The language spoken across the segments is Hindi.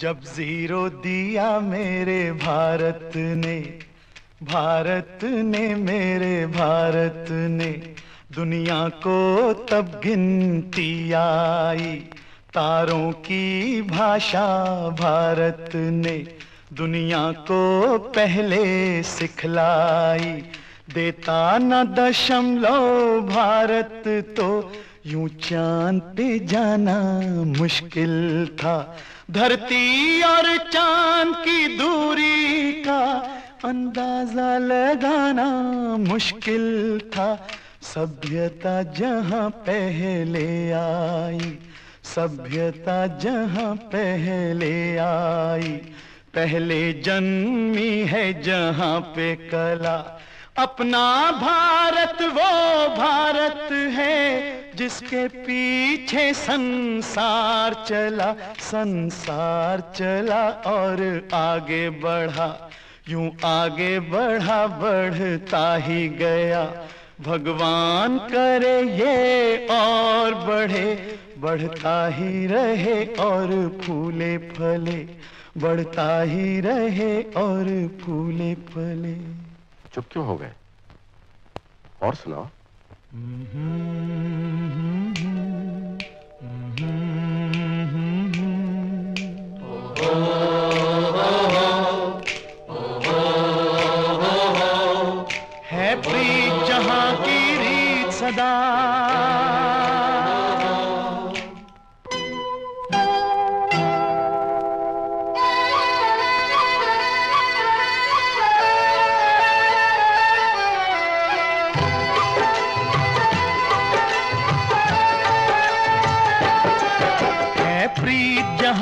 जब ज़ीरो दिया मेरे भारत ने भारत ने मेरे भारत ने, दुनिया को तब गिनती आई। तारों की भाषा भारत ने, दुनिया को पहले सिखलाई। देता न दशमलव भारत तो यूँ चाँद पे जाना मुश्किल था। धरती और चाँद की दूरी का अंदाज़ा लगाना मुश्किल था। सभ्यता जहाँ पहले आई, सभ्यता जहाँ पहले आई। पहले जन्मी है जहाँ पे कला, अपना भारत, वो भारत है। जिसके पीछे संसार चला संसार चला और आगे बढ़ा। यूँ आगे बढ़ा, बढ़ता ही गया। भगवान करे ये और बढ़े, बढ़ता ही रहे और फूले फले, बढ़ता ही रहे और फूले फले। चुप क्यों हो गए? और सुनाओ। है प्रीत जहाँ की रीत सदा।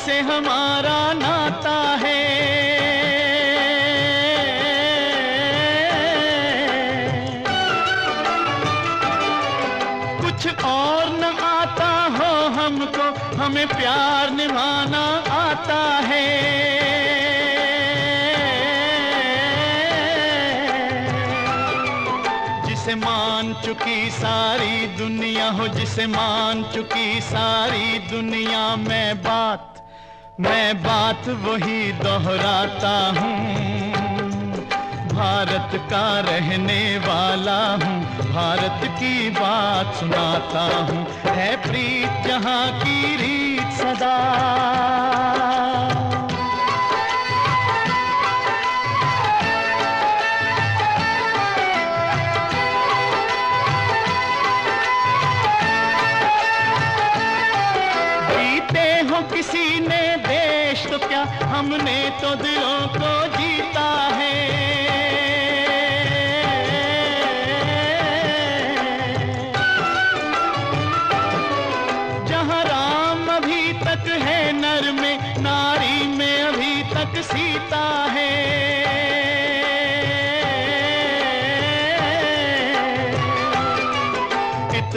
से हमारा नाता है। कुछ और न आता हो हमको, हमें प्यार निभाना आता है। जिसे मान चुकी सारी दुनिया हो, जिसे मान चुकी सारी दुनिया, में बात मैं बात वही दोहराता हूँ। भारत का रहने वाला हूँ। भारत की बात सुनाता हूँ। है प्रीत जहाँ की रीत सदा। किसी ने हमने तो दिलों को जीता है। जहाँ राम अभी तक है नर में, नारी में अभी तक सीता है।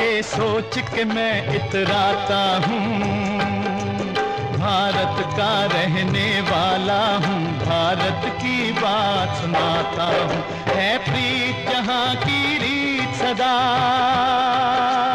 ये सोच के मैं इतराता हूँ। भारत का रहने वाला हूँ। भारत की बात सुनाता हूँ। है प्रीत जहाँ की रीत सदा।